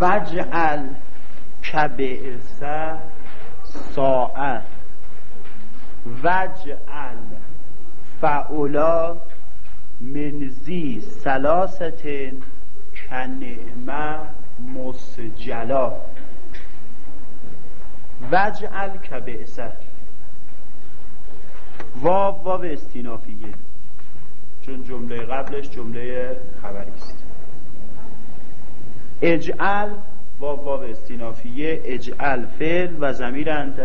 وجعل کبئس ساعه وجعل فعلا منزی سلاست کنعمه مسجلا. وجعل کبئسه واو واو استینافیه. چون جمله قبلش جمله خبری است. اجعل واو واو استینافیه اجعل فعل و زمیر انت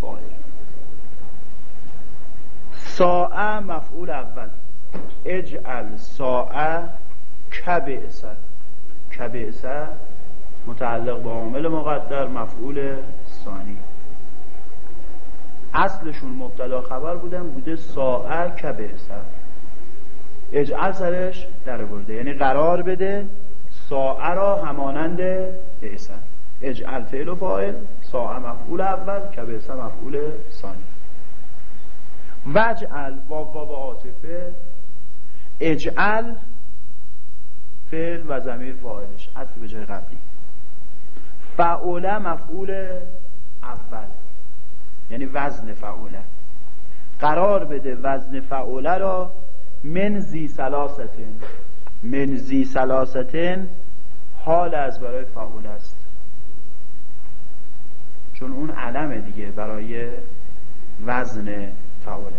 فاعل. ساعه مفعول اول. اجعل ساعه کبعثه کبعثه متعلق با عامل مقدر مفعول ثانی. اصلشون مبتدا خبر بودن بوده ساعه کبعثه اجعل سرش در برده یعنی قرار بده ساعه را همانند بعثه اجعل فعل و فاعل ساعه مفعول اول کبعثه مفعول ثانی. وجعل واو واو عاطفه. اجعل فعل و زمیر فاعلش عطف به جای قبلی. فعوله مفعول اول. یعنی وزن فعوله قرار بده وزن فعوله را من زی سلاستن من زی سلاستن حال از برای فعوله است. چون اون علمه دیگه برای وزن فعوله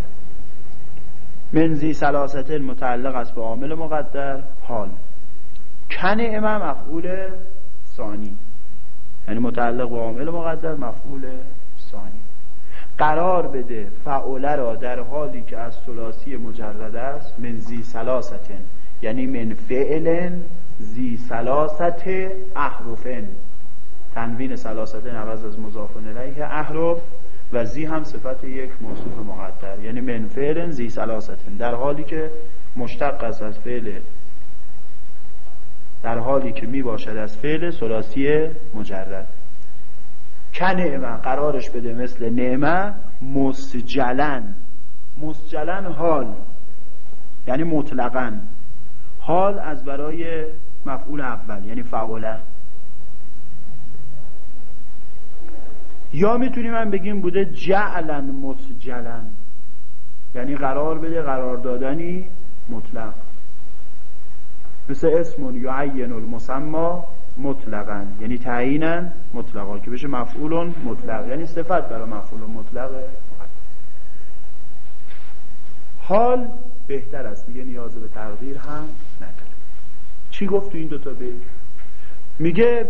منزی سلاستن متعلق است به عامل مقدر حال. کن امام مفعول ثانی. یعنی متعلق به عامل مقدر مفعول ثانی. قرار بده فعوله را در حالی که از ثلاثی مجرد است من زی سلاستن یعنی من فعل زی سلاست احرفن. تنوین سلاستن عوض از مضاف الیه احرف و زی هم صفت یک موصوف مقدر. یعنی من فعل زی سلاستن در حالی که مشتق است از فعل در حالی که می باشد از فعل ثلاثی مجرد. کنعمه قرارش بده مثل نعمه مسجلن. مسجلن حال. یعنی مطلقا. حال از برای مفعول اول یعنی فعوله یا می‌تونیم هم بگیم بوده جعلن مسجلن یعنی قرار بده قرار دادنی مطلق. مثل اسمون یعین المسما مطلقا یعنی تعیینا مطلقا که بشه مفعول مطلق یعنی صفت برای مفعول مطلق. حال بهتر است. دیگه نیاز به تغییر هم نداره. چی گفت تو این دوتا بیت میگه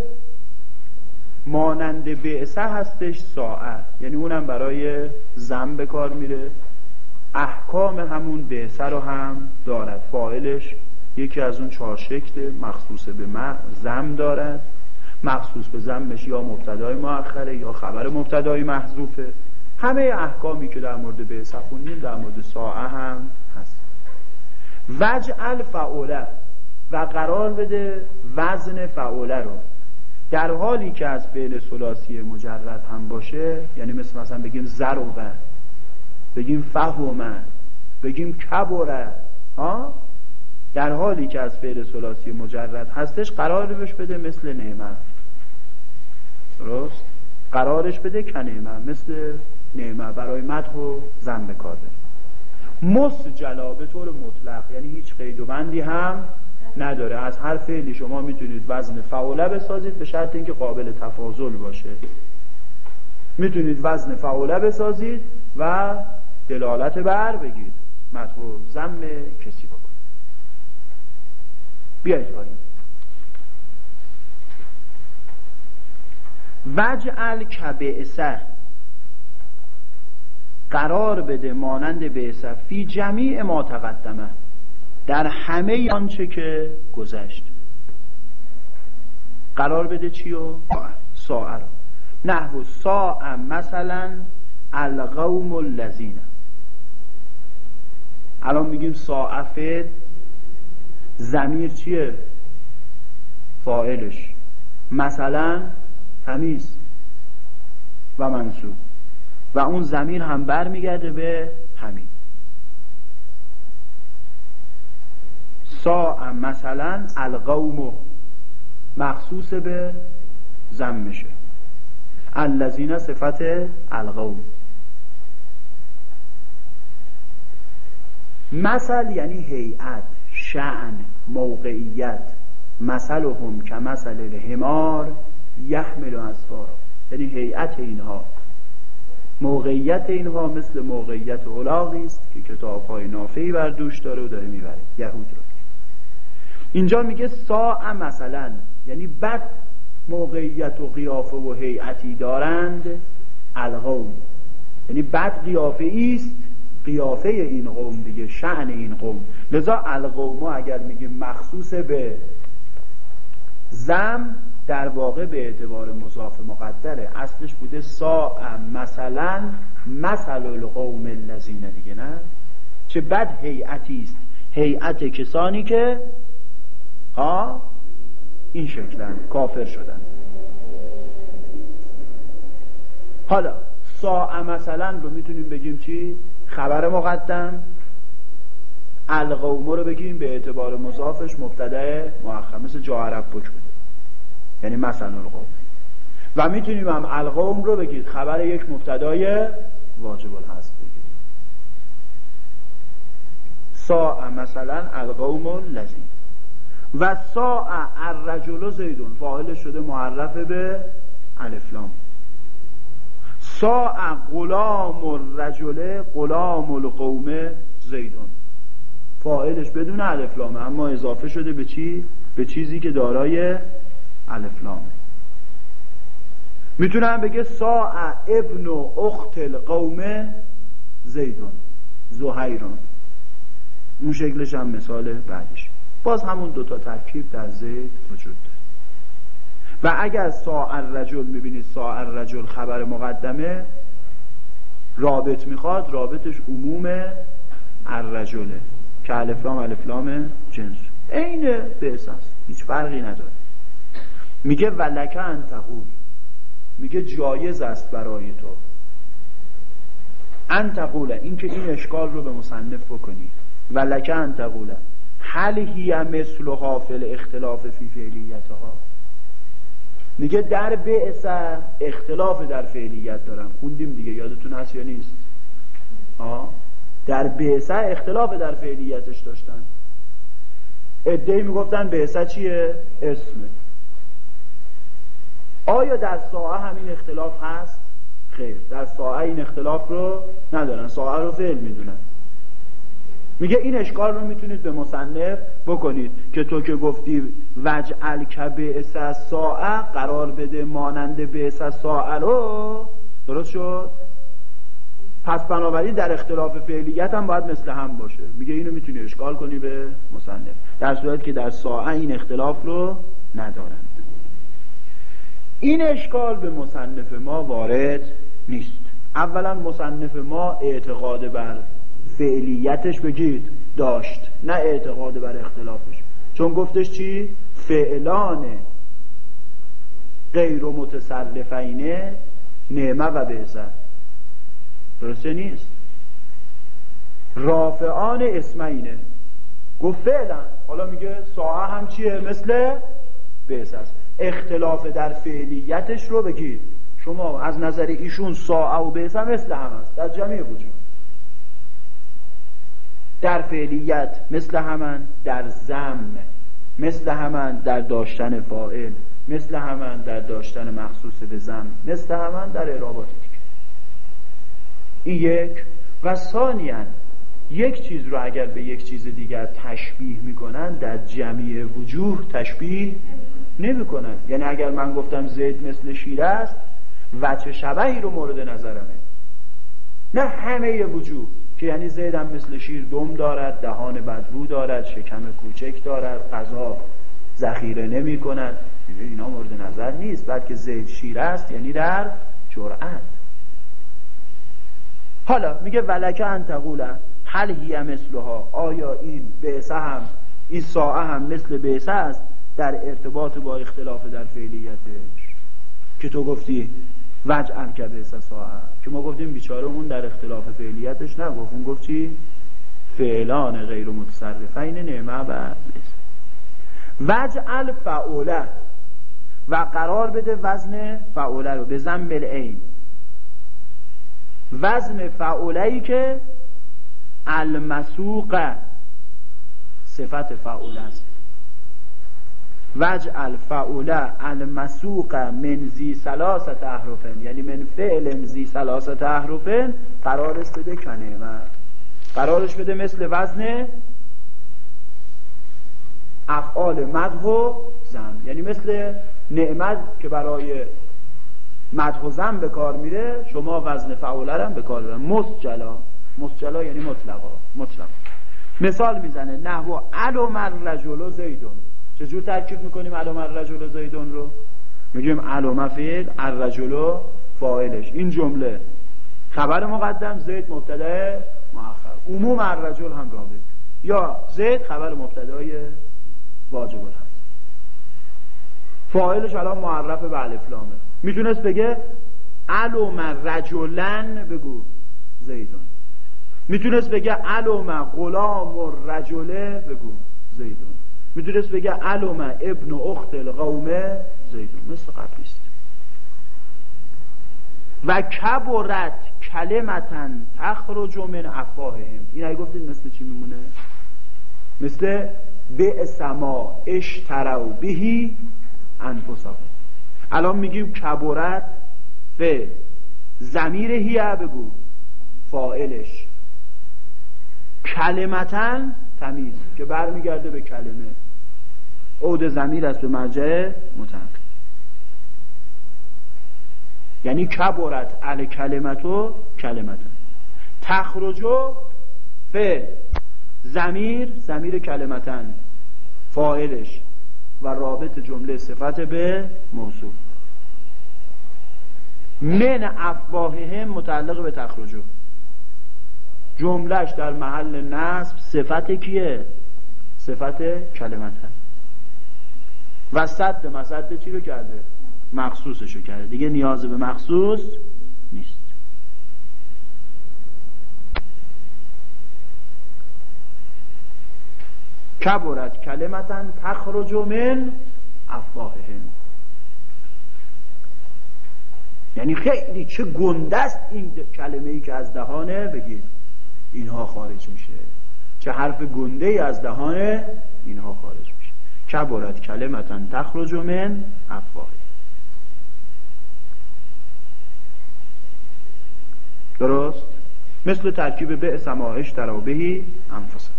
مانند بعثه هستش ساعت. یعنی اونم برای زم به کار میره. احکام همون بعثه رو هم دارد. فاعلش یکی از اون چهار شکل مخصوص به زم دارد. مخصوص به زمش یا مبتدای مؤخره یا خبر مبتدای محذوفه. همه احکامی که در مورد به خوندیم در مورد ساعه هم وجعل فعوله و قرار بده وزن فعوله رو. در حالی که از فعل سلاسی مجرد هم باشه یعنی مثل مثلا بگیم زروبه بگیم فهومه بگیم کبره ها؟ در حالی که از فعل سلاسی مجرد هستش قرارش بده مثل نعمه درست؟ قرارش بده کنعمه مثل نعمه برای مدح و زن بکاره مسجلا به طور مطلق. یعنی هیچ قید و بندی هم نداره. از هر فعلی شما می‌تونید وزن فعوله بسازید به شرط اینکه قابل تفاضل باشه. می‌تونید وزن فعوله بسازید و دلالت بر بگید. و زم کسی بکنید. بیایید پایین. وجعل کبعثه. قرار بده مانند بعثه فی جمیع ما تقدمه. در همه آنچه که گذشت. قرار بده چی و ساعه رو. نحو ساعه مثلا القوم اللذین الان میگیم ساعه زمیر چیه؟ فائلش مثلا تمیز و منصوب. و اون زمیر هم برمیگرده به همین. سا مثلا القوم مخصوص به زم میشه. الذین صفت القوم. مثل یعنی هیئت شعن موقعیت. مثلهم که مثل الحمار یحمل اسفارا یعنی هیئت اینها. موقعیت اینها مثل موقعیت اولاغی است که کتاب های نافعی بر دوش داره و داره می‌بره. یهود رو. اینجا میگه ساعه مثلا. یعنی بد موقعیت و قیافه و هیئتی دارند القوم. یعنی بد قیافه است قیافه این قوم دیگه شعن این قوم. لذا القوم اگر میگیم مخصوص به زم در واقع به اعتبار مضاف مقدره اصلش بوده سا مثلا مثل القوم الذین دیگه نه؟ چه بد هیئتی است. هیئت کسانی که ها این شکلن کافر شدن. حالا سا مثلا رو می‌تونیم بگیم چی؟ خبر مقدم. القوم رو بگیم به اعتبار مضافش مبتدا مؤخر مثل جا عرب بک بوده یعنی مثلا القوم. و می‌تونیم هم القوم رو بگید. خبر یک مبتدای واجب الحذف بگید. سا مثلا القوم لذین و سا الرجل زیدون. فاعل شده معرف به الفلام سا غلام الرجل غلام القوم زیدون. فاعلش بدون الفلامه اما اضافه شده به چی؟ به چیزی که دارای الفلامه می‌تونم بگه سا ابن و اخت القوم زیدون زهیرون. اون شکلش هم مثال بعدش باز همون دوتا ترکیب در زید وجود داره. و اگر سا الرجل می‌بینید سا الرجل خبر مقدمه رابط می‌خواد رابطش عموم الرجله. که الفلام الفلام جنس. عین به هیچ فرقی نداره. میگه ولکه انتقول میگه جایز است برای تو. انتقوله این که این اشکال رو به مصنف بکنی. ولکه انتقوله هل هی مثل حافل اختلاف فی فعلیتها. میگه در بعث اختلاف در فعلیت دارم. خوندیم دیگه. یادتون هست یا نیست؟ آه. در بعثه اختلاف در فعلیتش داشتن. ادهی می‌گفتن بعثه چیه؟ اسمه آیا در ساعه همین اختلاف هست؟ خیر در ساعه این اختلاف رو ندارن. ساعه رو فعل می‌دونن. میگه این اشکال رو می‌تونید به مصنف بکنید که تو که گفتی وج الکبه از ساعه قرار بده مانند به ساعه رو درست شد؟ پس بنابراین در اختلاف فعلیت هم باید مثل هم باشه. میگه اینو می‌تونی اشکال کنی به مصنف. در صورت که در ساعه این اختلاف رو ندارند این اشکال به مصنف ما وارد نیست. اولا مصنف ما اعتقاد بر فعلیتش بگید داشت نه اعتقاد بر اختلافش. چون گفتش چی؟ فعلان غیر متصرفینه نعمه و بعثت درسته نیست؟ رافعان اسمینه گفت فعلا. حالا میگه ساعه هم چیه؟ مثل بعث است. اختلاف در فعلیتش رو بگید. شما از نظر ایشون ساعه و هم مثل هم است در جمعی وجود. در فعلیت مثل همان در زم مثل همان در داشتن فائل مثل همان در داشتن مخصوص به زم مثل همان در اعرابات. این یک. و ثانیا یک چیز رو اگر به یک چیز دیگر تشبیه می‌کنن در جمعی وجوه تشبیه نمی‌کنن یعنی اگر من گفتم زید مثل شیر است وچه شبهی رو مورد نظرمه. نه همه وجوه که یعنی زید هم مثل شیر دم دارد دهان بدبو دارد شکم کوچک دارد غذا ذخیره نمی کند اینا مورد نظر نیست بلکه زید شیر است یعنی در جرأت. حالا میگه ولکه انتقوله هل هی مثلها؟ آیا این بعثه هم این ساعه هم مثل بعثه است؟ در ارتباط با اختلاف در فعلیتش. که تو گفتی وجه الکبه ساعه. که ما گفتیم بیچاره اون در اختلاف فعلیتش نگفت. اون گفت چی؟ فعلان غیر متصرفین نعمه و وجه الفعوله. و قرار بده وزن فعوله رو. به زن این وزن فعوله ای که المسوق صفت فعوله است. وجعل فعوله المسوق من زی سلاست احرفن. یعنی من فعل زی سلاست احرفن قرارش بده کنعمه قرارش بده مثل وزن افعال مدح و زن یعنی مثل نعمت که برای مدح و زن به کار میره شما وزن فعاله هم به کار برن مسجلا. مسجلا یعنی مطلقا. مطلق مثال می‌زنه. نحو علم الرجل زیدون. چجور ترکیب می‌کنیم علم الرجل زیدون رو؟ میگیم علم فعل الرجل فاعلش. این جمله. خبر مقدم زید مبتدا مؤخر. عموم الرجل هم رابط یا زید خبر مبتدای واجب الحمد فاعلش الان معرف به الفلامه می‌تونست بگه علوم رجلن بگو زیدون. می‌تونست بگه علوم غلام رجله بگو زیدون. می‌تونست بگه علوم ابن اخت القومه زیدون مثل قبلیست و کبرت کلمتن تخرج من افواههم. این اگه گفتید مثل چی میمونه؟ مثل به سما اشترو بهی انفسهم. الان میگیم کبرت به زمیر هیه بگو. فائلش کلمتن تمیز که برمیگرده به کلمه. عود زمیر است به مرجع متعلق یعنی کبرت ال کلمتو کلمتن تخرجو فعل زمیر زمیر کلمتن. فاعلش و رابط جمله صفت به موضوع من افواههم متعلق به تخرجو جملهش در محل نصب صفت کیه؟ صفت کلمتن و صد مسد چی رو کرده؟ مخصوصش رو کرده. دیگه نیاز به مخصوص نیست. کبرت کلمتن تخرج من افواههم. یعنی خیلی چه گنده این کلمه ای که از دهانه؟ بگید. اینها خارج میشه. چه حرف گنده ای از دهانه اینها خارج میشه. کبرت کلمتن تخرج من افواههم درست؟ مثل ترکیب به سماهش ترابهی انفسه.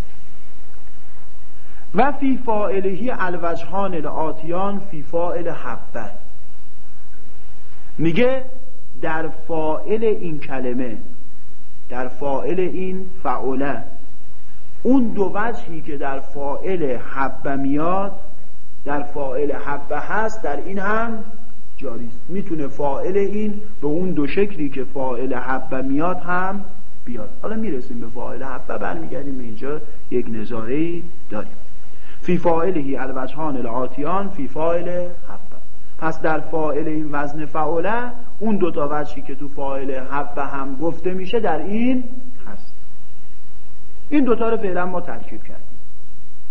و فی فائلهی الوجهان الاتیان فی فائل حبه. میگه در فائل این کلمه در فائل این فعوله. اون دو وجهی که در فائل حبه میاد در فائل حبه هست در این هم جاری می‌تونه فائل این به اون دو شکلی که فائل حبه میاد هم بیاد. حالا می‌رسیم به فائل حبه برمیگردیم اینجا. یک نظاره داریم. فی فاعلهی الوجهان العاتیان فی فاعل حبه پس در فاعل این وزن فعله اون دوتا وجهی که تو فاعل حبه هم گفته میشه در این هست. این دوتا رو فعلا ما ترکیب کردیم.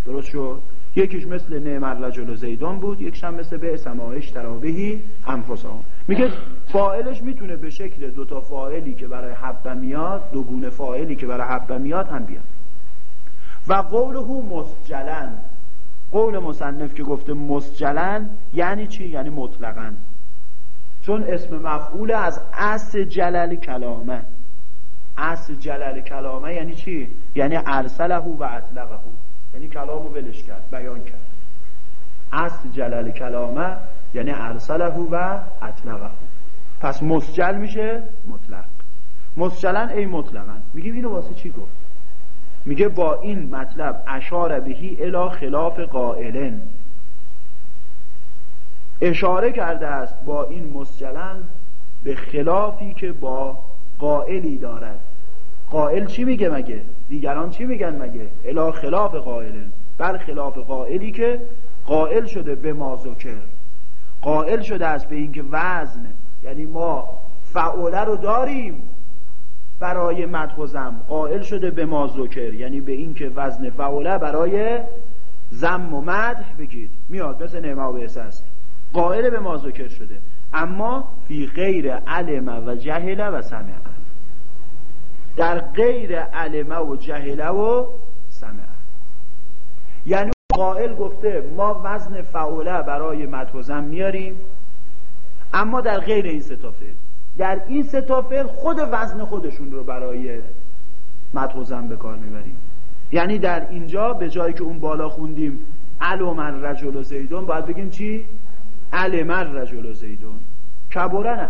درست شد؟ یکیش مثل نعم الرجل زیدان بود یکیش هم مثل به سماعش ترابهی انفسهم. میگه فاعلش می‌تونه به شکل دوتا فاعلی که برای حبه میاد دو گونه فاعلی که برای حبه میاد هم بیاد. و قوله مسجلاً. قول مصنف که گفته مسجلاً یعنی چی؟ یعنی مطلقا چون اسم مفعول از أسجل کلامه. أسجل کلامه یعنی چی؟ یعنی أرسله و أطلقه یعنی کلامو ولش کرد بیان کرد. أسجل کلامه یعنی أرسله و أطلقه پس مسجل میشه مطلق. مسجلاً أی مطلقاً میگیم اینو واسه چی گفت؟ میگه با این مطلب اشار بهی الا خلاف قائلن. اشاره کرده است با این مسجلن به خلافی که با قائلی دارد. قائل چی میگه مگه؟ دیگران چی میگن مگه؟ الا خلاف قائلن. بر خلاف قائلی که قائل شده به مازوکر قائل شده است به اینکه وزن یعنی ما فعوله رو داریم. برای مدح و زم قائل شده به ما ذکر. یعنی به این که وزن فعوله برای زم و مدح بگید. میاد مثل نعمه و است. قائل به ما ذکر شده. اما فی غیر علم و جهله و سمع. در غیر علمه و جهله و سمع. یعنی قائل گفته ما وزن فعوله برای مدوزن میاریم اما در غیر این ستافه در این ستافه خود وزن خودشون رو برای مدوزن به کار می‌بریم. یعنی در اینجا به جایی که اون بالا خوندیم علم رجل و زیدون باید بگیم چی؟ علم رجل و زیدون. کبوره نه.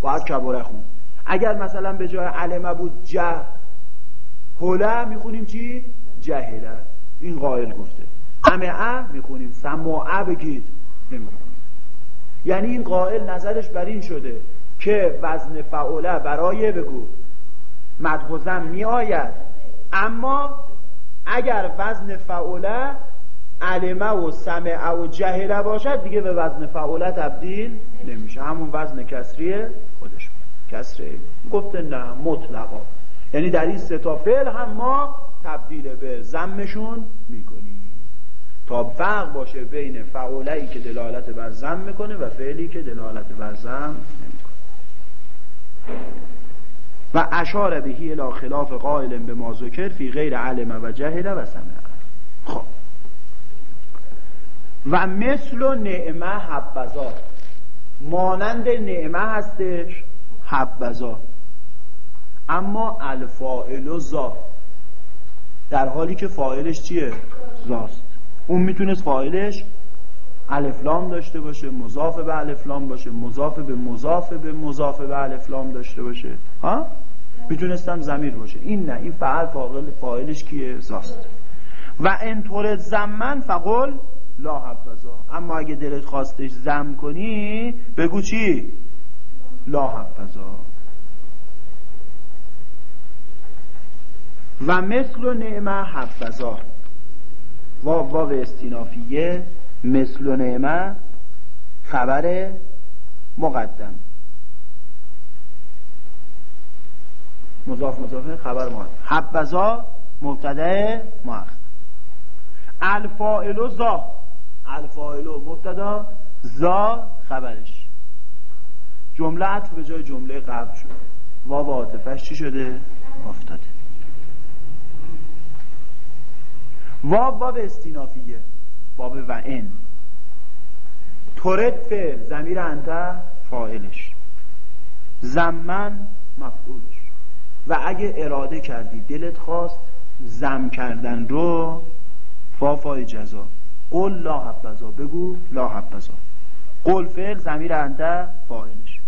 باید کبوره خون. اگر مثلا به جای علمه بود جه هله می‌خونیم چی؟ جهله. این قائل گفته. همه می‌خونیم. سماعه بگید. نمی‌خونیم. یعنی این قائل نظرش بر این شده. که وزن فعوله برای بگو. مدغزم می آید اما اگر وزن فعوله علمه و سمعه و جهله باشد دیگه به وزن فعوله تبدیل نمیشه. همون وزن کسریه خودش. کسره گفته نه مطلقا. یعنی در این ستا فعل هم ما تبدیل به زمشون می‌کنیم. تا فرق باشه بین فعوله که دلالت بر زم می‌کنه و فعلی که دلالت بر زم و اشار بهی الى خلاف قائل به ما ذکر فی غیر علم و جهل و سمع. خب. و مثل و نعمه حبزا مانند نعمه هستش حبزا اما الفائل و زا در حالی که فاعلش چیه؟ زاست اون می‌تونست فاعلش الفلام داشته باشه مضاف به الفلام باشه مضاف به مضاف به مضاف به الفلام داشته باشه. ها؟ می‌تونستم زمیر باشه. این نه این فعل فاعل فاعلش کیه؟ زاست. و انطور زمن فقل لا حبزا اما اگه دلت خواستش زم کنی بگو چی؟ لا حبزا و مثل نعمه حبزا واو واو استینافیه. مثل و نعمه خبر مقدم. مضاف مضاف خبر مقدم. حبزا مبتدا مؤخر. الفائل زا الفائل مبتدا زا خبرش. جمله عطف به جای جمله قبل شد. واو عاطفش چی شده؟ افتاده. واو واو استینافیه. باب و ان. تورد فعل زمیر انت فاعلش. زمن مفعولش. و اگه اراده کردی دلت خواست زم کردن رو فافای جزا. قل لا حبزا بگو لا حبزا قل فعل زمیر انت فاعلش.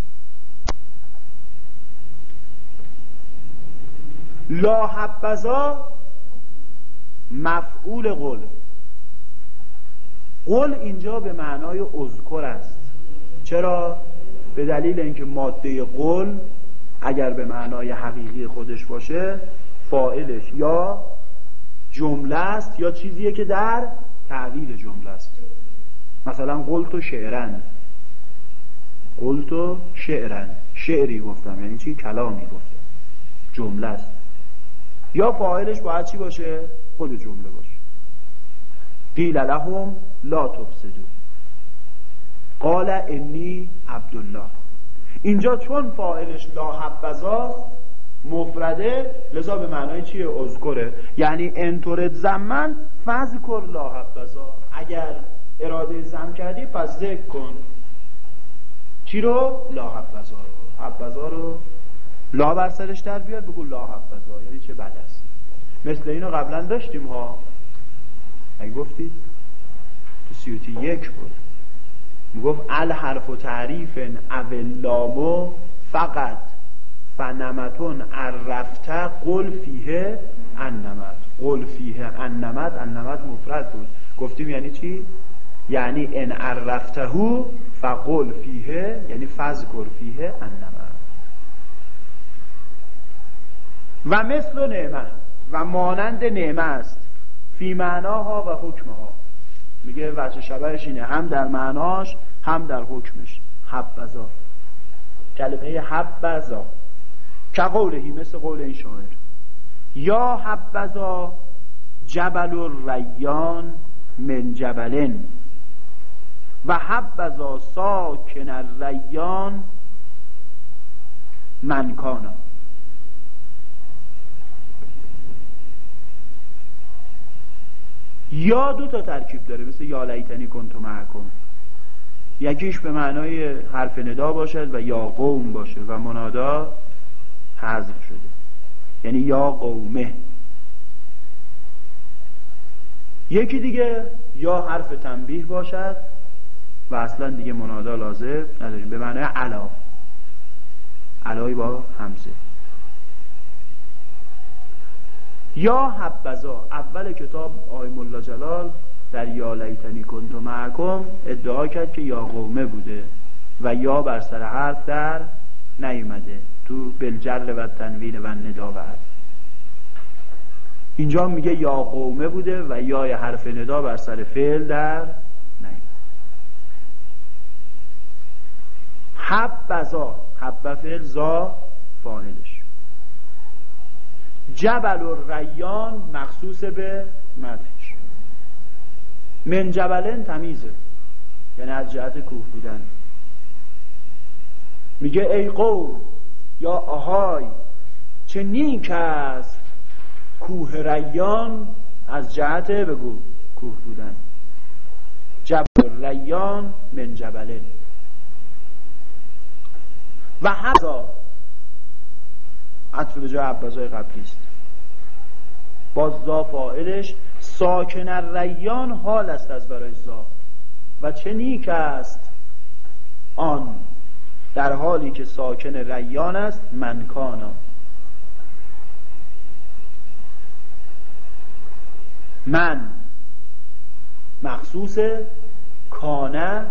لا حبزا مفعول قل قل اینجا به معنای اذکر است. چرا؟ به دلیل اینکه ماده قل اگر به معنای حقیقی خودش باشه فائلش یا جمله است یا چیزیه که در تعویل جمله است. مثلا قلت شعرن. قلت شعرن. شعری گفتم یعنی چی؟ کلامی گفتم جمله است. یا فاعلش باید چی باشه؟ خود جمله باشه. قیل لهم لا تفسدو قال انی عبدالله. اینجا چون فاعلش لا حبزا مفرده لذا به معنای چیه؟ اذکره. یعنی انطورت زمن فذکر لا حبزا اگر اراده زم کردی پس ذکر کن. چی رو؟ لا حبزا رو. حبزا رو. لا بر سرش در بیاد بگو لا حبزا یعنی چه بد است. مثل اینو قبلا داشتیم ها. اگه گفتید تو سیوطی یک بود. می‌گفت أل حرف تعریف أو اللام فقط فنمط عرفت قل فیه النمط. قل فیه النمط نمط مفرد بود. گفتیم یعنی چی؟ یعنی إن عرفته فقل فیه یعنی فاذکر فیه النمط. و مثل نعمت و مانند نعمه است. فی معناها و حکمها. میگه وجه شبهش اینه هم در معناش هم در حکمش. حبزا کلمه حبزا که قولهی مثل قول این شاعر. یا حبزا جبل ریان من جبلن. و حبذا ساکن الریان منکانا یا دو تا ترکیب داره مثل یا لیتنی کنتو معکم یکیش به معنای حرف ندا باشد و یا قوم باشه و منادا حذف شده. یعنی یا قومه. یکی دیگه یا حرف تنبیه باشد و اصلا دیگه منادا لازم نداریم به معنای علا. علای با همزه یا حبزا اول کتاب آی ملا جلال در یا لیتنی کنتو معکم ادعا کرد که یا قومه بوده و یا بر سر حرف در نیومده تو بلجر و تنوین و ندا اینجا میگه یا قومه بوده و یا حرف ندا بر سر فعل در نیومده. حب بزا حب فعل زا فاعلش. جبل و ریان مخصوص به مدهش من جبلن تمیزه یعنی از جهت کوه بودن. میگه ای قوم یا آهای چه نیک است کوه ریان از جهت بگو کوه بودن. جبل ریان من جبلن. و حضا عطف به جای عبازای قبلی است. باز زا فائلش ساکن ریان حال است از برای زا و چه نیک است آن در حالی که ساکن ریان است منکانا من مخصوص کانه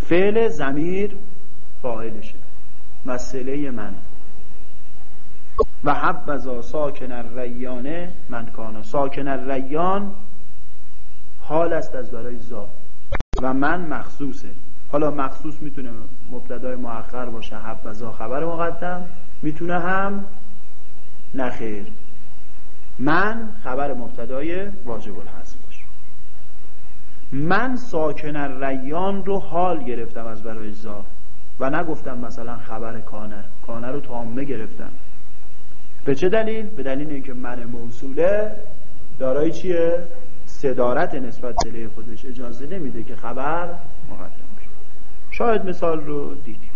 فعل زمیر فاعلشه. مسئله من. و حبذا ساکن الریانه من کانا ساکن الریان حال است از برای زا. و من مخصوصه. حالا مخصوص می‌تونه مبتدای مؤخر باشه. حبذا خبر مقدم. می‌تونه هم نخیر من خبر مبتدای واجب الحذف باشه. من ساکن الریان رو حال گرفتم از برای زا. و نگفتم مثلا خبر کانه. کانه رو تامه گرفتم. به چه دلیل؟ به دلیل اینکه من موصوله دارای چیه؟ صدارت نسبت دلیل خودش. اجازه نمیده که خبر مقدم بشه. شاید مثال رو دیدیم.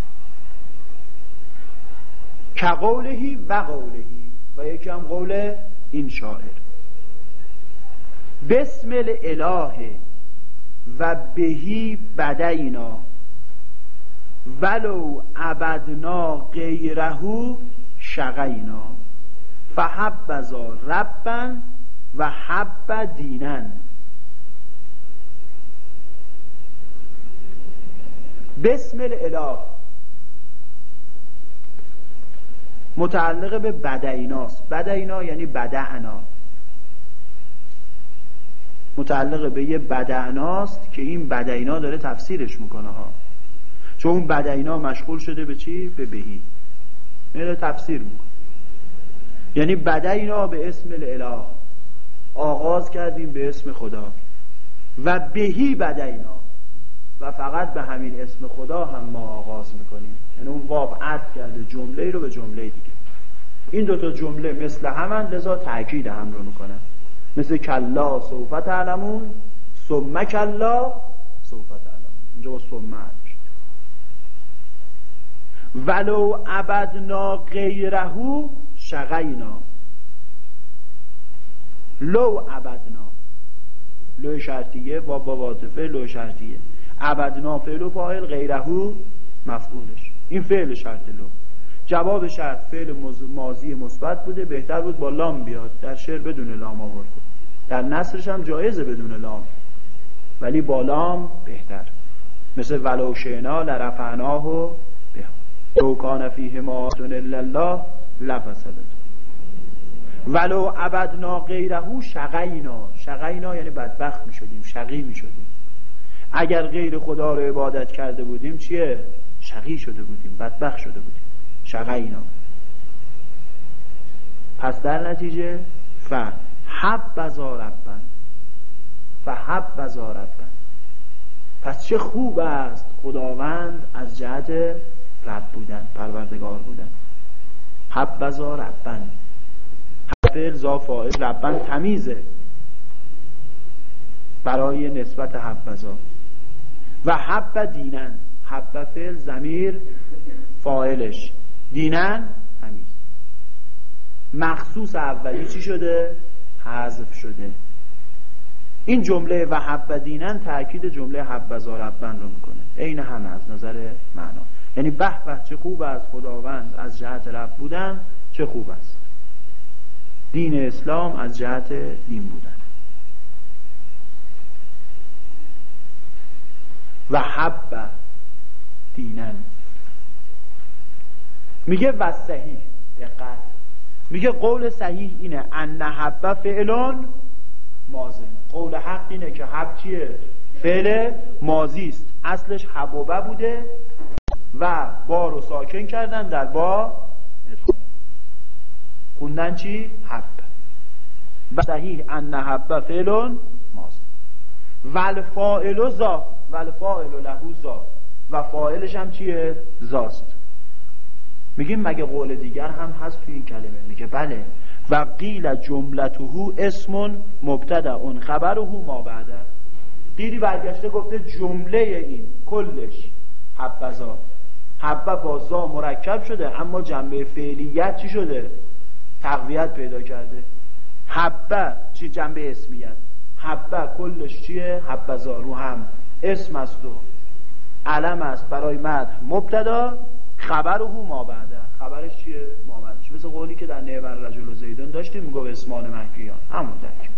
که قولهی و قولهی. و یکی هم قول این شاعر. بسم الاله و بهی بدینا. ولو عبدنا غیرهو شقینا فحبذا ربا و حب دینن بسم الاله. متعلق به بدعیناست. بدعینا یعنی بدعنا. متعلق به یه بدعناست که این بدعینا داره تفسیرش می‌کنه ها. چون اون بدعینا مشغول شده به چی؟ به بهی. میره تفسیر می‌کنه. یعنی بدعینا به اسم الاله. آغاز کردیم به اسم خدا. و بهی بدعینا و فقط به همین اسم خدا هم ما آغاز می‌کنیم. یعنی اون واو عد کرده جمله رو به جمله دیگه. این دوتا جمله مثل همن لذا تاکید هم رو می‌کنن. مثل کلا سوف تعلمون ثم کلا سوف تعلمون. اینجا با ثم ولو عبدنا غیرهو شغینا. لو عبدنا. لو شرطیه و با واضفه لو شرطیه. عبدنا فعل و فاعل غیره مفعولش. این فعل شرط لو. جواب شرط فعل ماضی مثبت بوده بهتر بود با لام بیاد. در شعر بدون لام آورد. در نثرش هم جایزه بدون لام. ولی با لام بهتر. مثل ولو شئنا لرفعناه و لو کان فیهما إلا الله لفسدت. ولو عبدنا غیرهو شقینا شقینا یعنی بدبخت می شدیم شقی می شدیم اگر غیر خدا رو عبادت کرده بودیم چیه؟ شقی شده بودیم بدبخت شده بودیم. شقینا پس در نتیجه ف حب بزا ربن. فحب و زاربن پس چه خوب است خداوند از جهت رب بودن پروردگار بودن. حب و زاربن فعل زا فاعل ربن تمیزه. برای نسبت حبزا و حب دینن. حب فعل زمیر فاعلش. دینن تمیز. مخصوص اولی چی شده؟ حذف شده. این جمله و حب دینن تاکید جمله حبزا ربن رو می‌کنه. عین همه از نظر معنا. یعنی به به چه خوب است خداوند از جهت رب بودن چه خوب است. دین اسلام از جهت دین بودن. و حب دینن. میگه و صحیح دقت. میگه قول صحیح اینه ان حب فعلون مازن. قول حق اینه که حب چیه؟ فعل مازی است. اصلش حبوبه بوده. و با رو ساکن کردن در با خوندن چی؟ حب. و صحیح ان حب فعلون ماز ول فاعل زا ول فاعل لهو زا و فاعلش هم چیه؟ زاست میگیم مگه قول دیگر هم هست توی این کلمه؟ میگه بله. و قیل جملته اسم مبتدا اون خبره ما بعده. قیلی برگشته گفته جمله این کلش حبزا حبه با زا مرکب شده اما جنبه فعلیت چی شده؟ تقویت پیدا کرده. حبه چی؟ جنبه اسمیت. حبه کلش چیه؟ حبزا رو هم. اسم است و علم است برای مد مبتدا خبر او ما بعده. خبرش چیه؟ ما بعدش مثل قولی که در نعبر رجل و زیدون داشتیم میگو اسمان محکیان همون درک.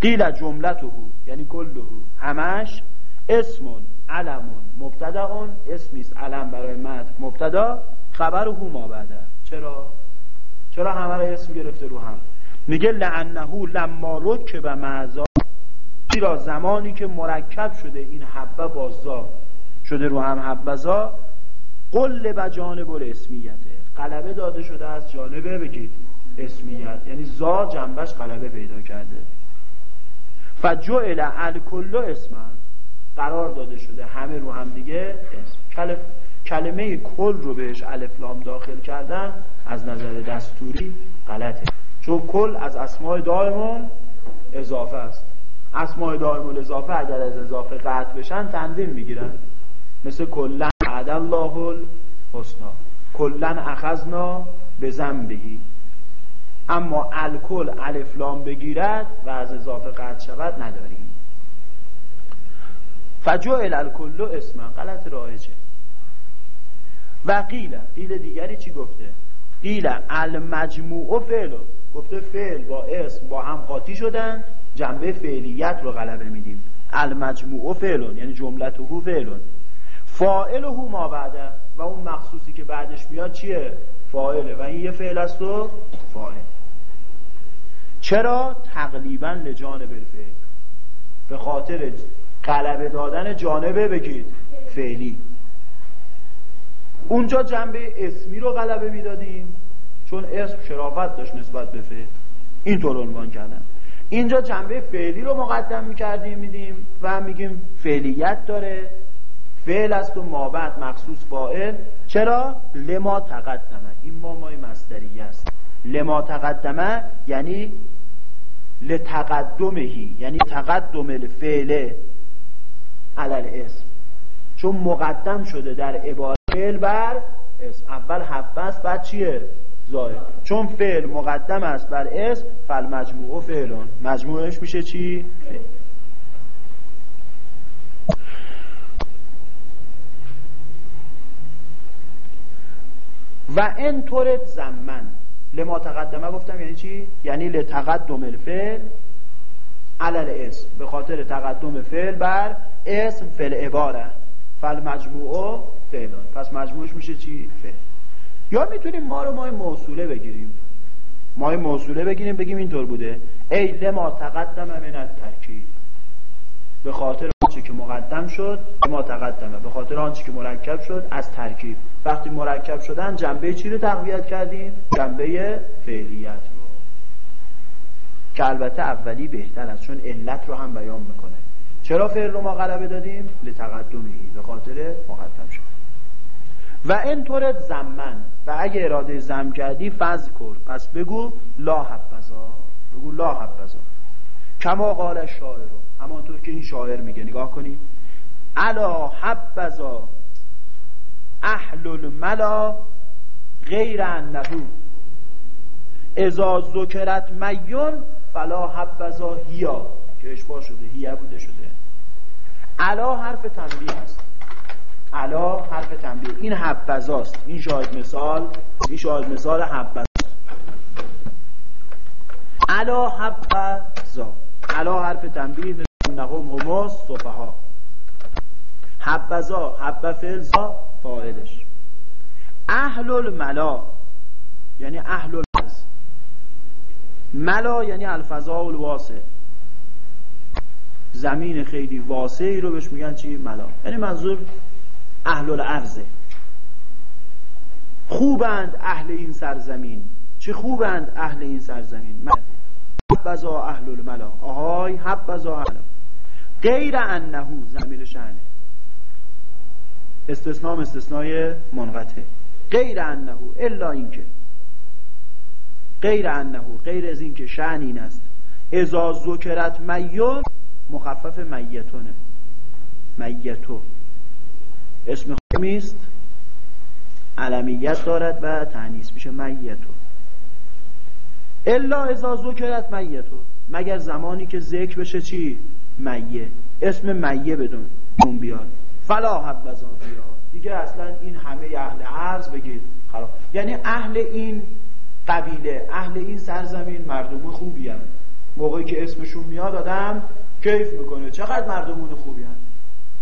قیل جملته یعنی کله همش اسمون. علمون. مبتدعون اسمیست علم برای مد مبتدا خبر او ما بعده. چرا؟ چرا همه را اسم گرفته رو هم؟ میگه لعنه لما رکب معزا را زمانی که مرکب شده این حبه بازا شده رو هم حبزا قل به جانب اسمیته قلبه داده شده از جانبه بگید اسمیت. یعنی زا جنبش قلبه پیدا کرده. فجعل الکل اسمن قرار داده شده همه رو هم دیگه اسم کلمه کل رو بهش الفلام داخل کردن از نظر دستوری غلطه. چون کل از اسماء دائمون اضافه است. اسماء دائمون اضافه اگر از اضافه قطع بشن تنظیم می‌گیرن. مثل کلن عد الله الحسنا کلن اخذنا به زنبهی اما الکل الفلام بگیرد و از اضافه قطع شود نداریم. فجعل الکل اسم غلط رایجه و قیل. قیل دیگری چی گفته؟ قیل المجموع فعل. گفته فعل با اسم با هم قاطی شدن. جنبه فعلیت رو غلبه میدیم. المجموع فعل یعنی جملته فعل. فاعله ما بعده. و اون مخصوصی که بعدش میاد چیه؟ فاعله. و این یه فعل است و فاعل. چرا؟ تقریبا لجانب الفعل به خاطر غلبه دادن جانبه بگید. فعلی. اونجا جنبه اسمی رو غلبه می‌دادیم. چون اسم شرافت داشت نسبت به فعل. اینطور عنوان کردن. اینجا جنبه فعلی رو مقدم می‌کردیم میدیم و میگیم فعلیت داره. فعل است و مابعد مخصوص فاعل. چرا؟ لما تقدمه این ما مای مصدریه است. لما تقدمه یعنی لتقدمهی یعنی تقدم الفعل علل اسم چون مقدم شده در عبارت فعل بر اسم. اول حبه است بعد چیه؟ زاید چون فعل مقدم است بر اسم فل مجموع فعلون. مجموعش میشه چی؟ فعل. و ان طورت زمن. لما تقدمه گفتم یعنی چی؟ یعنی لتقدم الفعل علل اسم به خاطر تقدم فعل بر اسم فعل عباره. فل مجموع فعلان پس مجموعش میشه چی؟ فعل. یا می‌تونیم ما رو مای موصوله بگیریم. مای موصوله بگیریم بگیم اینطور بوده. ای لما تقدم من ترکیب به خاطر آنچه که مقدم شد ما تقدمه به خاطر آنچه که مرکب شد از ترکیب. وقتی مرکب شدن جنبه چی رو تقویت کردیم؟ جنبه فعلیت رو. که البته اولی بهتر است چون علت رو هم بیان می‌کنه. چرا فعل رو ما غلبه دادیم؟ لتقدمی به خاطر مقدم شد. و این طورت زمن و اگه اراده زم کردی فز کر پس بگو لا حبزا بگو لا حبزا کما قال شاعر. همانطور که این شاعر میگه. نگاه کنید الا حبزا اهل الملا غیر انهو ازا ذکرت میون فلا حبزا هیا. که اشباه شده هیا بوده شده. علا حرف تنبیه است. علا حرف تنبیه. این حبزاست این شاهد مثال این شاهد مثال حبزا علا حبزا علا حرف تنبیه نهم هماس صفحا حبزا حب فلزا فاعلش. اهل الملا یعنی اهل الفز ملا یعنی الفضا الواسع. زمین خیلی واسعی رو بهش میگن چی؟ ملا یعنی منظور اهل الارضه خوبند اهل این سرزمین. چه خوبند اهل این سرزمین؟ حبزا اهل الملا آهای حبزا اهل. غیر انهو زمین شهنه استثناء استثنای منقطع. غیر انهو الا اینکه. غیر انهو غیر از اینکه شأن این است. ازا ذکرت میون مخفف می‌تونه. میتو. اسم خمیست علمیت دارد و تعنیس میشه میتو. الا ازا ذکرت میتو. مگر زمانی که ذکر بشه چی؟ میه. اسم میه بدون اون بیاد. فلا حبذا دیگه اصلا این همه اهل عرض بگید. خراب یعنی اهل این قبیله اهل این سرزمین مردم خوبی هم. موقعی که اسمشون میاد آدم کیف می‌کنه. چقدر مردمون خوبی هم.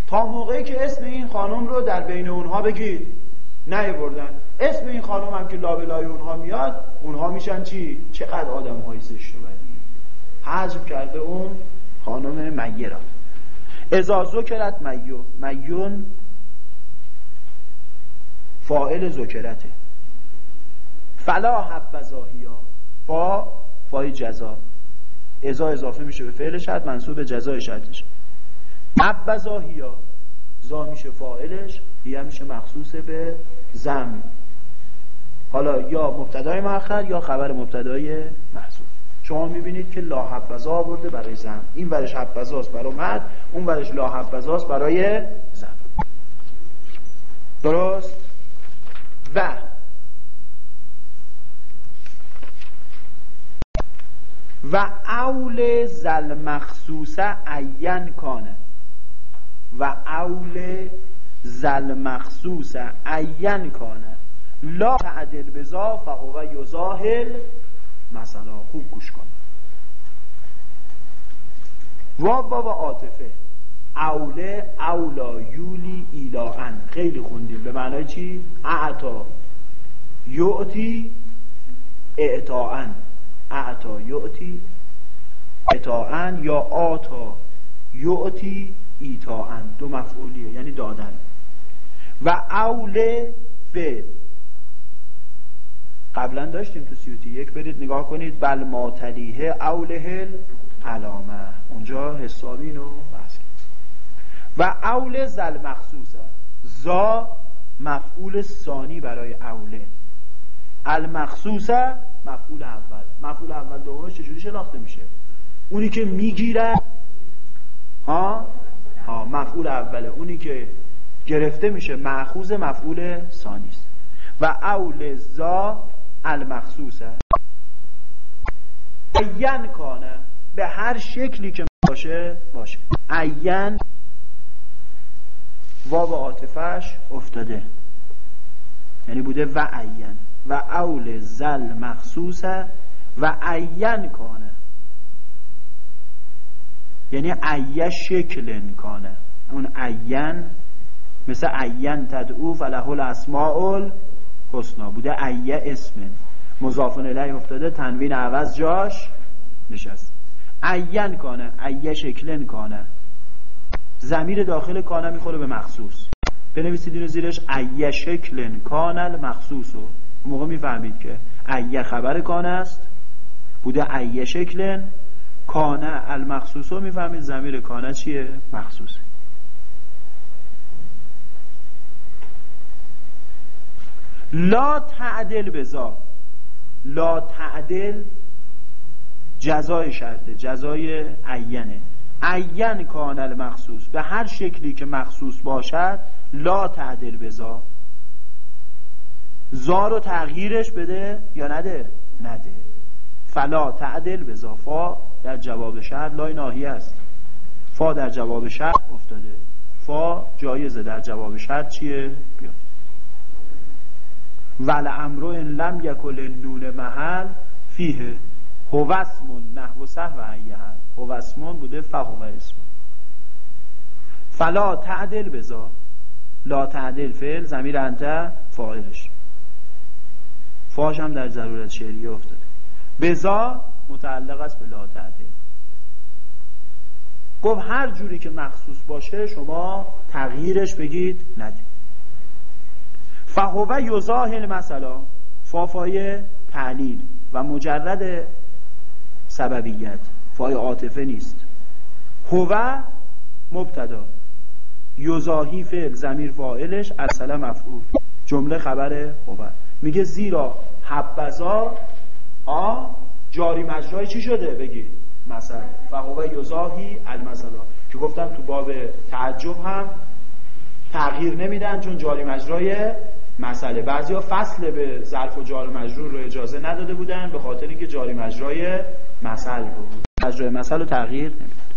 تا موقعی که اسم این خانم رو در بین اونها بگید. نه بردن اسم این خانم هم که لابلای اونها میاد اونها میشن چی؟ چقدر آدم های زشت و بدی. کرده اون خانم میه را ازا ذکرت میو. میون فائل ذکرته. فلا حبزاهیا فا فای جزا. ازا اضافه میشه به فعل شرط منصوب به جزای شرطش. حبزاهیا زا میشه فائلش هیا میشه مخصوص به زم حالا یا مبتدای مؤخر یا خبر مبتدای محذوف. شما می‌بینید که لا حبزا آورده برای زم این ورش حبزاست برای مد اون ورش لا حبزاست برای زم درست؟ و و اول زل مخصوص عین کانه و اول زل مخصوص عین کانه لا تعدل بزا فهو یزاهل مثلا خوب گوش کن. و بابا عاطفه. اوله اولا یولی ایلاان خیلی خوندیم. به معنای چی؟ اعتا یعطی اعتاان اعتا یعطی اعتاان یا آتا یعطی ایتاان دو مفعولیه یعنی دادن. و اوله فعل قبلا داشتیم تو سیوتی یک برید نگاه کنید. بل ماتلیه اوله علامه. اونجا حسابین و بحث و اول زل مخصوص زا مفعول ثانی برای اوله. المخصوص مفعول اول. مفعول اول دومش چجوری شناخته میشه؟ اونی که می‌گیره ها؟ ها مفعول اوله. اونی که گرفته میشه معخوز مفعول ثانی است. و اول زا المخصوصه عین کانه به هر شکلی که باشه باشه. عین واو عاطفش افتاده. یعنی بوده و عین. و اول زل مخصوصه و عین کانه یعنی عیه شکل کانه اون عین مثل عین تدعو فله الاسماء الحسنا بوده عیه اسم مضافن الیه افتاده تنوین عوض جاش نشست. عین کانه عیه شکلن کانه زمیر داخل کانه می‌خوره به مخصوص. بنویسید اینو زیرش ایه شکلن کانل مخصوصو موقع می‌فهمید که ایه خبر کانه است بوده ایه شکلن. کانه المخصوص رو می‌فهمید زمیر کانه چیه؟ مخصوصه لا تعدل بزا لا تعدل جزای شرطه جزای عینه. عین کان المخصوص. به هر شکلی که مخصوص باشد لا تعدل بزا زا رو تغییرش بده یا نده؟ نده. فلا تعدل بزا فا در جواب شرط لای ناهی است. فا در جواب شرط افتاده. فا جایزه در جواب شرط چیه؟ بیا. ول امرو ان لم یکل نون محل فیه. هو اسمون نحو صحو ایهن هو اسمون بوده فهو اسم. فلا تعدل بزا لا تعدل فعل زمیر انت فاعلش. فاش هم در ضرورت شعریه افتاده. بزا متعلق است به لا تعدل گفت هر جوری که مخصوص باشه شما تغییرش بگید ندید. فهوه یزاهل مثلا فافای تعلیل و مجرد سببیت فای عاطفه نیست. هو مبتدا یزاهی فعل زمیر فاعلش اصلا مفعول. جمله خبر هو میگه زیرا حبزا آ جاری مجرای چی شده؟ بگید مثلا. فهوه یزاهی المثلا. که گفتم تو باب تعجب هم تغییر نمیدن چون جاری مجرای مسئله. بعضیا فصل به ظرف و جار مجرور رو اجازه نداده بودن به خاطر اینکه جاری مجرای مسئله بود. مجرای مسئله تغییر نمیدن.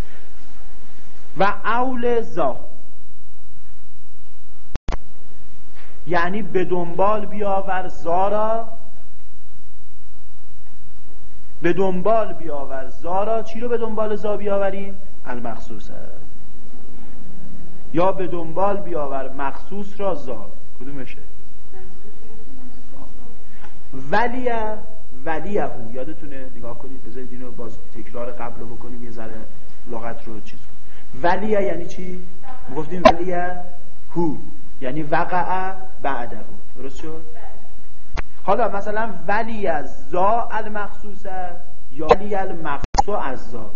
و اول زا یعنی به دنبال بیاور زارا. به دنبال بیاور زارا. چی رو به دنبال زا بیاوریم؟ المخصوصه یا به دنبال بیاور مخصوص را زا. کدومشه؟ ولی ولیهو یادتونه؟ نگاه کنید بذارید اینو باز تکرار قبل رو بکنیم یه ذره لغت رو چیز ولیه یعنی چی؟ گفتیم ولیه هو. یعنی وقع بعده. درست شد؟ حالا مثلا ولی از زا المخصوصه یا ولی المخصوص از زا.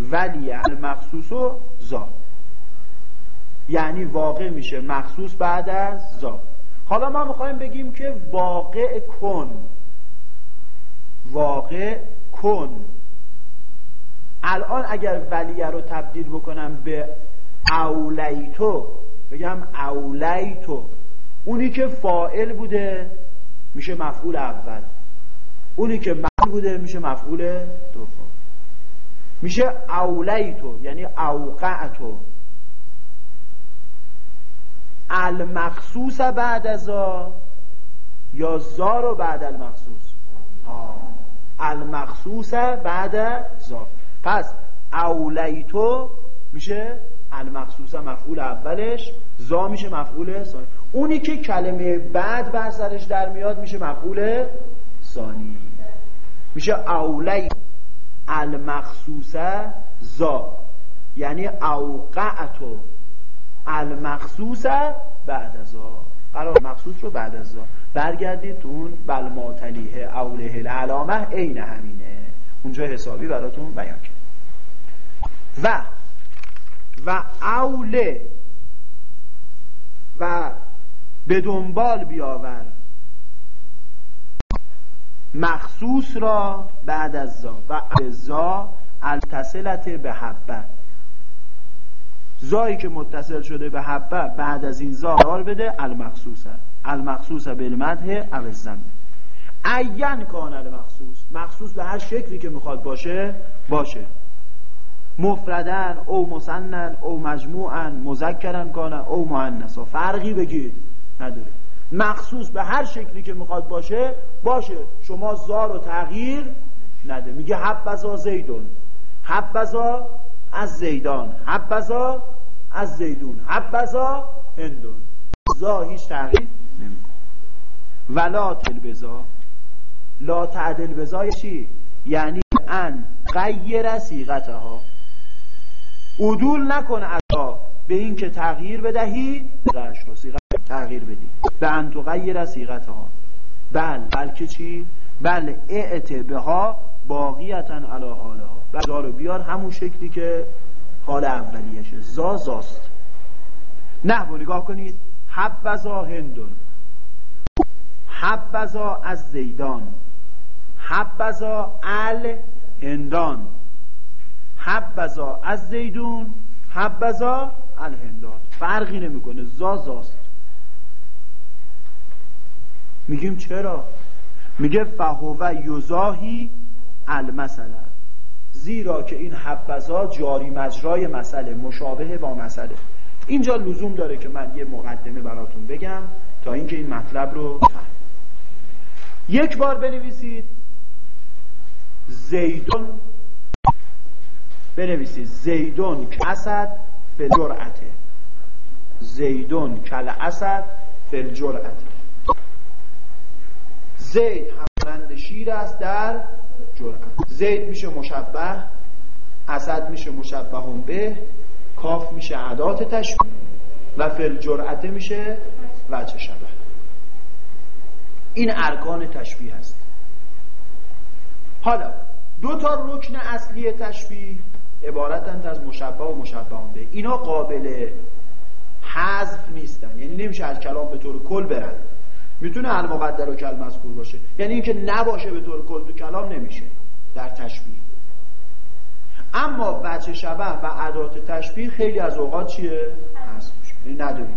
ولی المخصوص زا. یعنی واقع میشه. مخصوص بعد از زا. حالا ما می‌خوایم بگیم که واقع کن. واقع کن. الان اگر ولیه رو تبدیل بکنم به اولیتو بگم اولیتو. اونی که فائل بوده میشه مفعول اول. اونی که مفعول بوده میشه مفعول دوم. میشه اولیتو یعنی اوقعتو. المخصوص بعد از یا زا رو بعد المخصوص. المخصوص بعد زا پس اولیتو میشه المخصوص مفعول اولش زا میشه مفعول ثانی. اونی که کلمه بعد بر سرش در میاد میشه مفعول ثانی. میشه اولی المخصوص زا یعنی اوقعتو المخصوص بعد از قرار مخصوص رو بعد از برگردید تو اون بل ماتلیه اوله العلامه عین همینه. اونجا حسابی براتون بیان کرد. و و اوله و به دنبال بیاور مخصوص را بعد از زا و زا التصلت به حبه. زایی که متصل شده به حبه بعد از این زا قرار بده المخصوصه المخصوص بالمده او الزمه عین کان المخصوص. مخصوص به هر شکلی که می‌خواد باشه باشه. مفردن او مسنن او مجموعن مذکرن کانه او مؤنثا فرقی بگید نداره. مخصوص به هر شکلی که می‌خواد باشه باشه. شما زار و تغییر نده. میگه حبزا زیدون. حبزا از زیدان. حبزا از زیدون. حبزا هندون. زا هیچ تغییر نمیکن ولا تلبزا. لا تعدل بزای چی؟ یعنی ان غیر ها عدول نکن از به این که تغییر بدهی تغییر بدی. به ان تو غیر ها. بل. بلکه چی؟ بل. اعت ها باقیتا علی حالها و رو بیار همون شکلی که حال اولیشه زا زاست. نه نگاه کنید. حبزا هندون حبزا از زیدان. حبزا ال هندان. حبزا از زیدون حبزا الهندان فرقی نمی‌کنه. زا زاست. میگیم چرا؟ میگه فهو یزاهی المثله زیرا که این حبزا جاری مجرای مسئله مشابه با مسئله اینجا لزوم داره که من یه مقدمه براتون بگم تا اینکه این مطلب رو فهم یک بار بنویسید. زیدون بنویسید. زیدون کسد فلجرعته زیدون کل اسد فلجرعته زید همانند شیر است در جرعت. زید میشه مشبه اسد میشه مشبه به کاف میشه عدات تشبیه و فل میشه وجه شبه. این ارکان تشبیه هست حالا دو تا رکن اصلی تشبیه عبارتند از مشبه و مشبه به اینا قابل حذف نیستن. یعنی نمیشه از کلام به طور کل برن. می‌تونه المقدر و کل مذکور باشه. یعنی اینکه نباشه به طور کل تو کلام نمیشه. در تشبیه. اما وجه شبه و عدات تشبیه خیلی از اوقات چیه؟ هست میشه. یعنی نداریم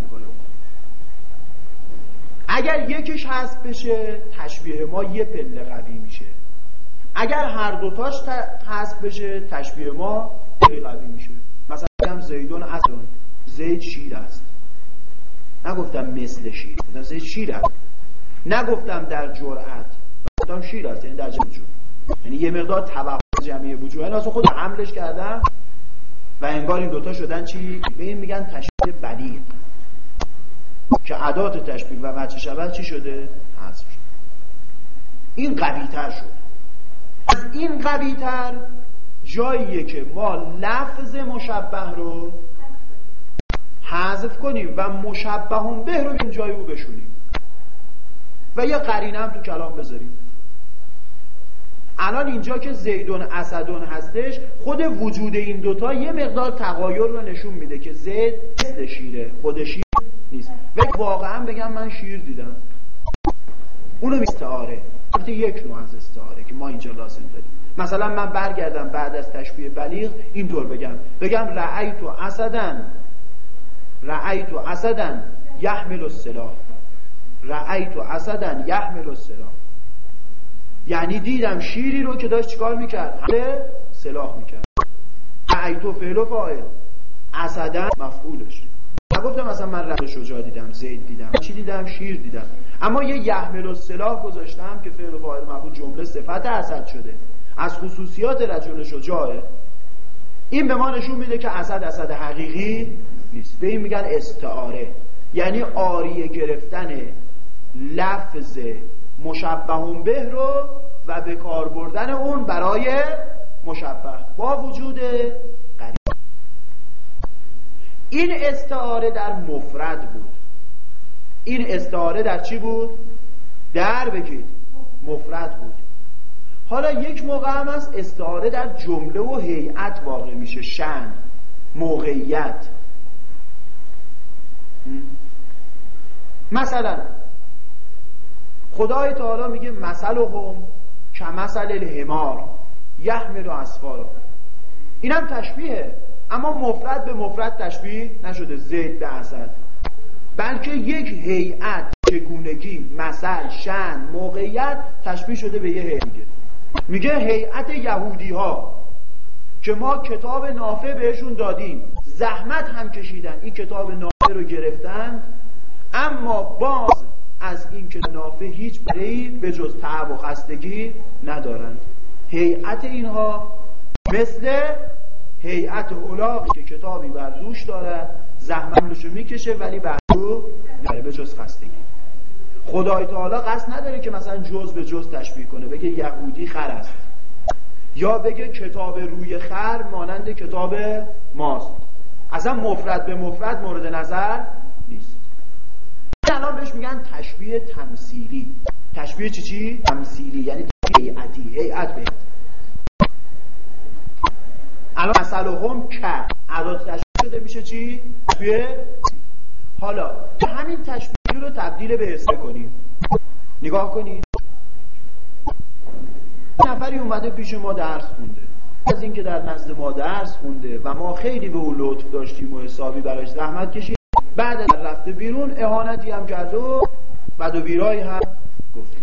اگر یکیش هست بشه تشبیه ما یه پله قوی میشه. اگر هر دوتاش هست بشه تشبیه ما خیلی قوی میشه. مثلا بگم زیدون اصلا زید شیر است. نگفتم مثل شیر. گفتم زید شیر است. نگفتم در جرأت. گفتم شیر است. یعنی در جمع یعنی یه مقدار توقع جمعی وجود یعنی خود حملش کردم و انگار این دوتا شدن چی؟ به این میگن تشبیه بلیغ که عدات تشبیه و وجه شبه چی شده؟ حذف شد. این قوی تر شد. از این قوی تر جاییه که ما لفظ مشبه رو حذف کنیم و مشبه هم به رو این جای او بشونیم. و یه قرینه هم تو کلام بذاریم. الان اینجا که زیدون اسدون هستش خود وجود این دوتا یه مقدار تغایر رو نشون میده که زید مثل شیره خود شیر نیست. و واقعا بگم من شیر دیدم. اونو استعاره البته یک نوع از استعاره که ما اینجا لازم داریم. مثلا من برگردم بعد از تشبیه بلیغ اینطور بگم. بگم رعیت و اسدن. رعیت و اسدن یحمل السلاح. رعیت و اسدن یحمل السلاح. یعنی دیدم شیری رو که داشت چیکار می‌کرد؟ حمله سلاح می‌کرد. رعیت و فعل و فاعل. اسدن مفعولش. نگفتم مثلا من رد شجاع دیدم زید دیدم چی دیدم؟ شیر دیدم. اما یه یحمل و سلاح گذاشتم که فعل و فاعل مفعول جمله صفت اسد شده. از خصوصیات رجل شجاعه. این به ما نشون میده که اسد اسد حقیقی نیست. به این میگن استعاره. یعنی آریه گرفتن لفظ مشبه به رو و به کار بردن اون برای مشبه. با وجود این استعاره در مفرد بود. این استعاره در چی بود؟ در بگید مفرد بود. حالا یک موقع هم از استعاره در جمله و هیئت واقع میشه شن موقعیت. مثلا خدای تعالی میگه مثل هم کمثل الهمار یحمل و اسفار اینم تشبیهه. اما مفرد به مفرد تشبیه نشده زید به اصل بلکه یک هیئت چگونگی مثل شن موقعیت تشبیه شده به یه هیئت. میگه هیئت یهودی ها که ما کتاب نافع بهشون دادیم. زحمت هم کشیدن این کتاب نافع رو گرفتن. اما باز از این که نافع هیچ بری به جز تعب و خستگی ندارند هیئت اینها مثل هیئت اولاقی که کتابی بر دوش دارد زحمتشو می‌کشه ولی بر دو به جز خستگی. خدای تعالی قصد نداره که مثلا جز به جز تشبیه کنه بگه یهودی خر است. یا بگه کتاب روی خر مانند کتاب ماست. اصلا مفرد به مفرد مورد نظر نیست. الان بهش میگن تشبیه تمثیلی. تشبیه چی چی؟ تمثیلی یعنی هیئتی هیئت به الان مثل هم که عداد تشبیه شده میشه چی؟ تشبیه حالا همین تشبیه رو تبدیل به حسه کنیم نگاه کنید نفری اومده پیش ما درس خونده. از اینکه در نزد ما درس خونده و ما خیلی به او لطف داشتیم و حسابی براش زحمت کشید. بعد از رفته بیرون اهانتی هم کرده و بد و بیرایی هم گفته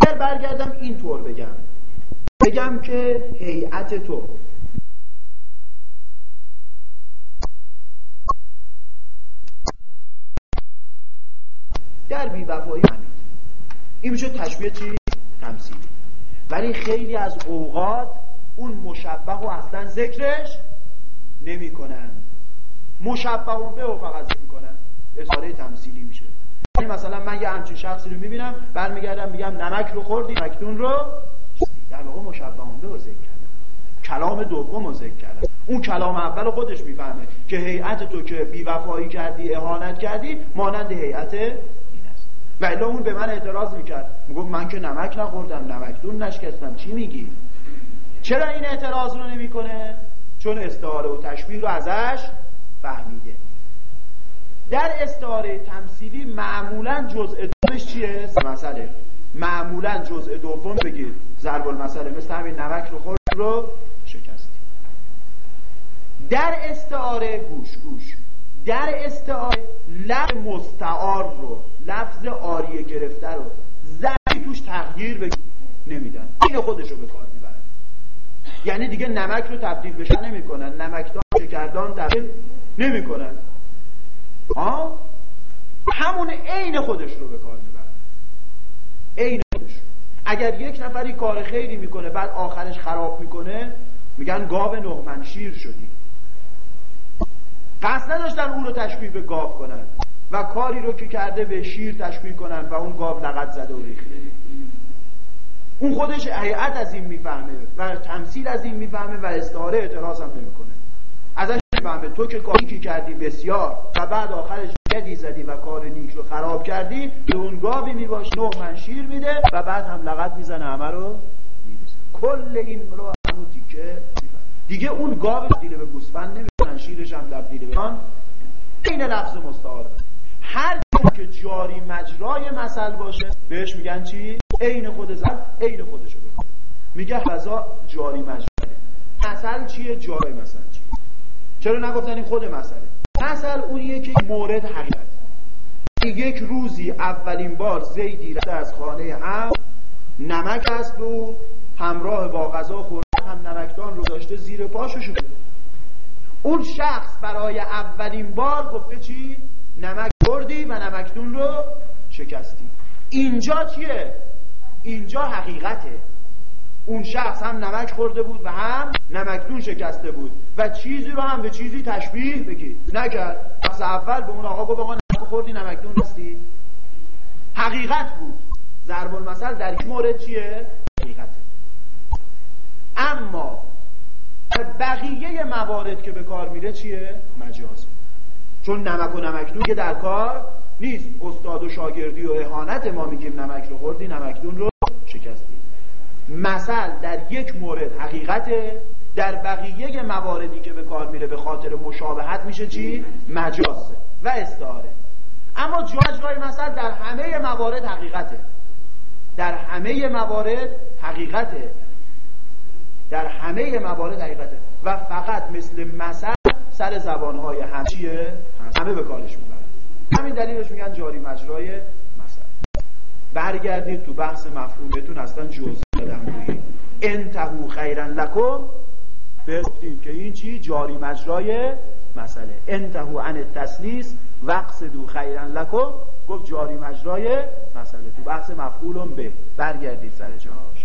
اگر برگردم اینطور بگم. بگم که هیئت تو در بیوفایی همین این میشه تشبیه چی؟ تمثیلی ولی خیلی از اوقات اون مشبه و اصلا ذکرش نمی کنن مشبه به و فقط ذکر می‌کنن. اظهاره تمثیلی میشه. یعنی مثلا من یه همچین شخصی رو می‌بینم برمیگردم میگم نمک رو خوردی نمکتون رو در واقع مشبه به ذکر کردم کلام دوم رو ذکر کردم اون کلام اول خودش می‌فهمه که هیئت تو که بیوفایی کردی اهانت کردی مانند هیئت و اون به من اعتراض می‌کرد. می‌گفت من که نمک نخوردم نمکدون نشکستم. چی میگی؟ چرا این اعتراض رو نمی‌کنه؟ چون استعاره و تشبیه رو ازش فهمیده. در استعاره تمثیلی معمولا جزء دومش چیه؟ مسئله. معمولا جزء دوم بگید. ضرب المثله مثل همین نمک رو خورد رو شکستی در استعاره گوش گوش. در استعاره لفظ مستعار رو لفظ آریه گرفته رو زنی توش تغییر بگیر نمیدن. این خودش رو به کار می‌برن. یعنی دیگه نمک رو تبدیل بشه نمی‌کنن. نمکدان شکردان تبدیل نمی‌کنن. ها؟ همون عین خودش رو به کار می‌برن. عین خودش اگر یک نفری کار خیری می‌کنه بعد آخرش خراب می‌کنه میگن گاو نهمن شیر شدی. قصد نداشتن اون رو تشبیه به گاو کنن و کاری رو که کرده به شیر تشبیه کنن و اون گاو لغت زده و ریخته. اون خودش حیعت از این می‌فهمه و تمثیل از این می‌فهمه و استعاره اعتراض هم نمی‌کنه. ازش می‌فهمه تو که کاری که کردی بسیار و بعد آخرش یدی زدی و کار نیک رو خراب کردی به اون گاوی می‌باشی نه من شیر میده و بعد هم لغت می‌زنه همه رو کل این رو همون تیکه دیگه اون گاو تبدیل به گوسفند شیرش هم تبدیل به این لفظ مستعار. هر که جاری مجرای مثل باشه بهش میگن چی؟ عین خود زن عین خودشو بکن میگه فضا جاری مجرای. مثل چیه؟ جاری مثل چیه؟ چرا نگفتن این خود مسئله مثل اونیه که مورد حقیقت. یک روزی اولین بار زیدی رفته از خانه هم نمک است و همراه با غذا خورده هم نمکدان رو داشته زیر پاشو شده. اون شخص برای اولین بار گفته چی؟ نمک بردی و نمکتون رو شکستی. اینجا چیه؟ اینجا حقیقته. اون شخص هم نمک خورده بود و هم نمکتون شکسته بود. و چیزی رو هم به چیزی تشبیه بگید. نکرد شخص اول به اون آقا گفت آقا نمک خوردی نمکتون رستی. حقیقت بود. ضرب المثل در این مورد چیه؟ حقیقته. اما بقیه موارد که به کار میره چیه؟ مجازه چون نمک و نمکدون که در کار نیست. استاد و شاگردی و اهانت ما میگیم نمک رو خوردی نمکدون رو شکستی. مثل در یک مورد حقیقته در بقیه مواردی که به کار میره به خاطر مشابهت میشه چی؟ مجاز و استعاره اما جاجرای مثل در همه موارد حقیقته. در همه موارد حقیقته. در همه موارد حقیقته. و فقط مثل مثل سر زبانهای همچیه همه به کارش می‌برن. همین دلیلش میگن جاری مجرای مثل. برگردید تو بحث مفهومتون اصلا جزء دادم. انتهو خیرن لکم. گفتیم که این چی؟ جاری مجرای مسئله انتهو عن تسلیس دو خیرن لکم. گفت جاری مجرای مسئله تو بحث مفعولم به برگردید سر جاهاش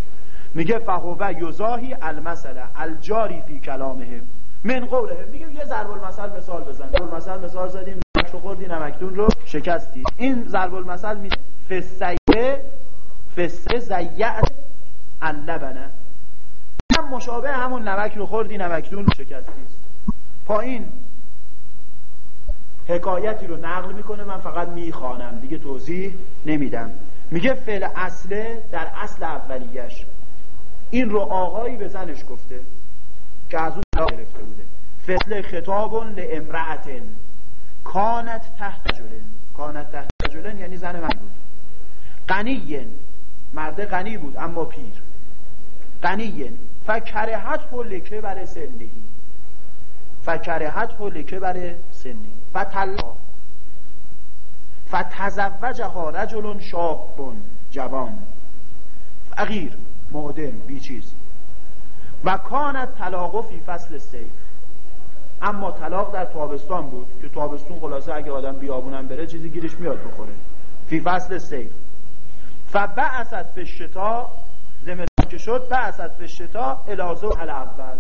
میگه فهوه یزاهی المسئله الجاری فی کلامهم من قوله. میگه یه ضرب المثل مثال بزن. ضرب المثل مثال زدیم نمک خوردی نمکتون رو شکستی. این ضرب المثل می فسیه فسه زیعت اللبنه هم مشابه همون نمک رو خوردی نمکتون رو شکستی. پایین. حکایتی رو نقل می‌کنه من فقط می‌خوانم. دیگه توضیح نمیدم. میگه فعل اصله در اصل اولیش این رو آقایی به زنش گفته که از اون گرفته بوده. فصل خطاب لامرأت کانت تحت جلن. کانت تحت جلن یعنی زن من بود. غنیین. مرد غنی بود اما پیر. غنیین. فکرهت لکه بر سنهی فکرهت لکه بر سنهی فتلا. فتزوجها رجل شاب جوان. فقیر. معدم بیچیز و کانت طلاق فی فصل سیف. اما طلاق در تابستان بود که تابستون خلاصه اگه آدم بیابونم بره چیزی گیرش میاد بخوره. فی فصل سیف. فبعثت فی شتا زمستان که شد بعثت فی شتا الازو اول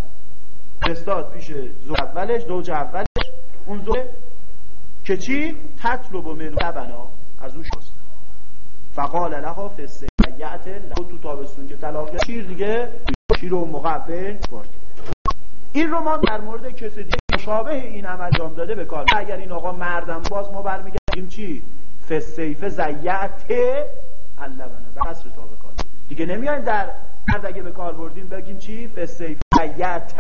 استاد پیش زوج اولش زوج اولش. اون زوج که چی؟ تطلب منو لبنا از او شست فقال لها فی سیعت تو تابستون که طلاق شیر دیگه شیر و مقبل برد. این رو ما در مورد کسی دیگه مشابه این عمل انجام داده به کار. اگر این آقا مردم باز ما برمیگردیم چی؟ فسیفه زیعت علبنه به قصر تا بکار دیگه نمیاین در مرد اگه به کار بردیم بگیم چی؟ فسیفه زیعت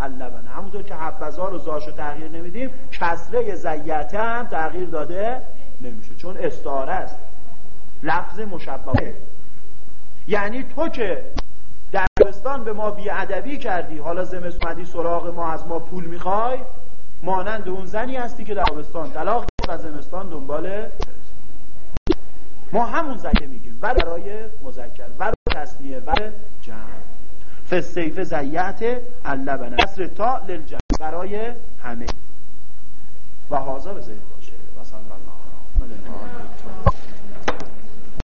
علبنه همونطور که حبزار و زاشو تغییر نمیدیم کسره زیعت هم تغییر داده نمیشه. چون استاره است. لفظ مشبه. یعنی تو که در به ما بیادبی کردی حالا زمستون سراغ ما از ما پول می‌خوای مانند اون زنی هستی که در آبستان طلاق و زمستان دنبال ما همون زنی میگیم و برای مذکر و تصنیه و جمع. فسیف زیعت اللبنه کسر تا للجمع برای همه. و حاضر بذارید.